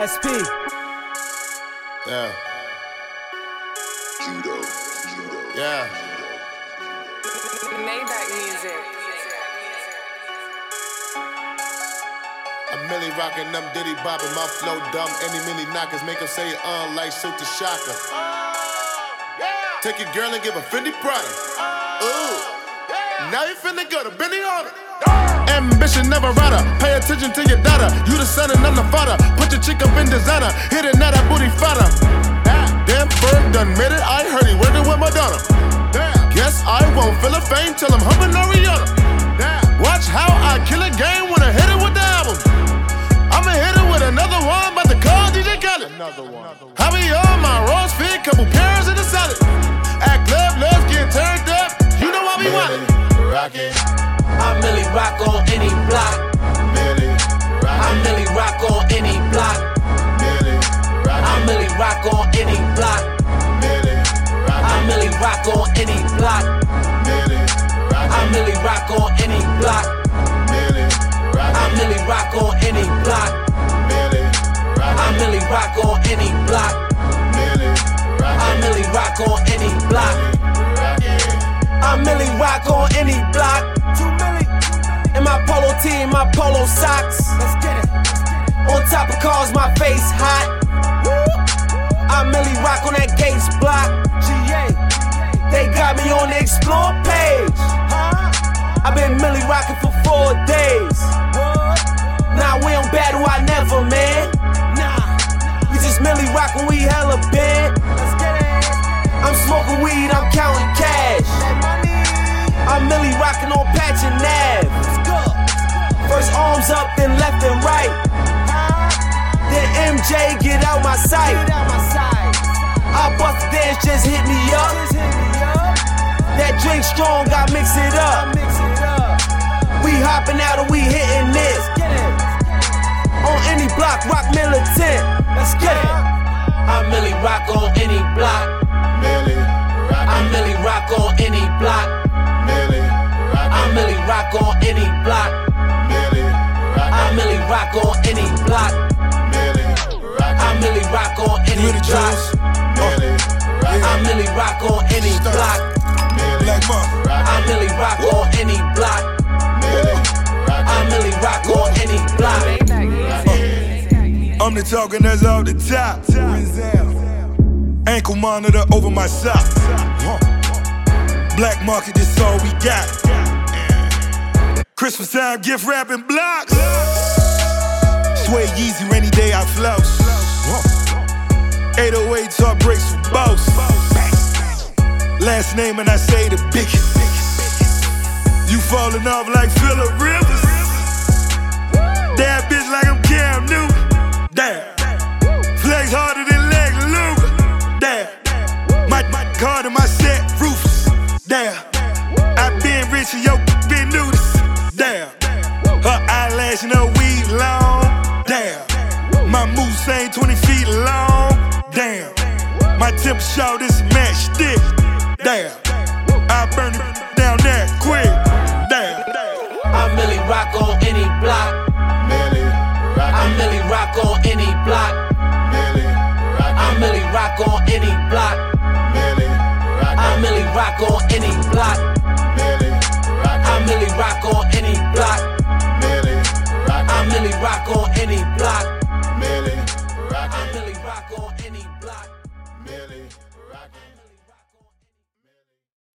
SP. Yeah. Judo. Judo. Yeah. Maybach music. I'm Milly rockin' them diddy bopping, my flow dumb. Any mini knockers make them say uh like shoot the shocker. Take your girl and give a 50 product. Ooh. Now you finna go to Benny on it. Ambition never rudder. Pay attention to your daughter. You the son and I'm the father. Put your chick up in designer. Hit it now that booty fatter. Damn bird done made it. I heard he working with Madonna. Damn. Guess I won't feel a fame till I'm humping Ariana. Watch how I kill a game when I hit it with the album. I'ma hit it with another one, but the call DJ Khaled. Another one. I be on my roast fit, couple pairs in the salad. At club, let's get turned up. You know I be wanting. Rockin', rock on any block. Milly, I Milly rock on any block. Milly, I Milly rock on any block. Milly, I Milly rock on any block. Milly, I Milly rock on any block. Milly, I Milly rock on any block. Milly, I Milly rock on any block. Milly, I Milly rock on any block. I Milly rock on any block. Milly. In my polo tee, in my polo socks. Let's get it. On top of cars, my face hot. I Milly rock on that Gates block. GA. They got me on the explore page. I've been Milly rocking for four days. Nah, we don't battle, I never, man. Nah, we just Milly rock when we hella bent. My sight. I bust the dance, just hit me up. That drink strong, I mix it up. We hopping out and we hitting this. On any block, rock militant. Let's get it. I Milly rock on any block. Milly, I Milly rock on any block. Milly, I Milly rock on any block. Milly, I Milly rock on any block. I Milly rock on any the block. Milly, uh, I Milly rock on any block. Black Mamba. I Milly rock on any block. I Milly rock on any block. I'm the talking that's off the top. Ankle monitor over my sock. Black market, this all we got. Christmas time, gift wrapping blocks. Sway Yeezy, rainy day I flouse. 808 talk breaks for boss. Last name and I say the biggest. You falling off like Philip Rivers. That bitch like I'm Cam Newton. Damn. Flex harder than Lex Luger. Damn. My, my card and my set roofs. Damn. I been rich and yo been nudist. Damn. Her eyelash and her weed long. Damn. My moose ain't 20 feet long. Damn. My temper short is match stick. Damn. I burn it down that quick. Damn. I Milly rock on any block. Milly, I Milly rock on any block. Milly, I Milly rock on any block. Milly, I Milly rock on any block. Milly, I Milly rock on any block. Milly, I Millie rock on any block.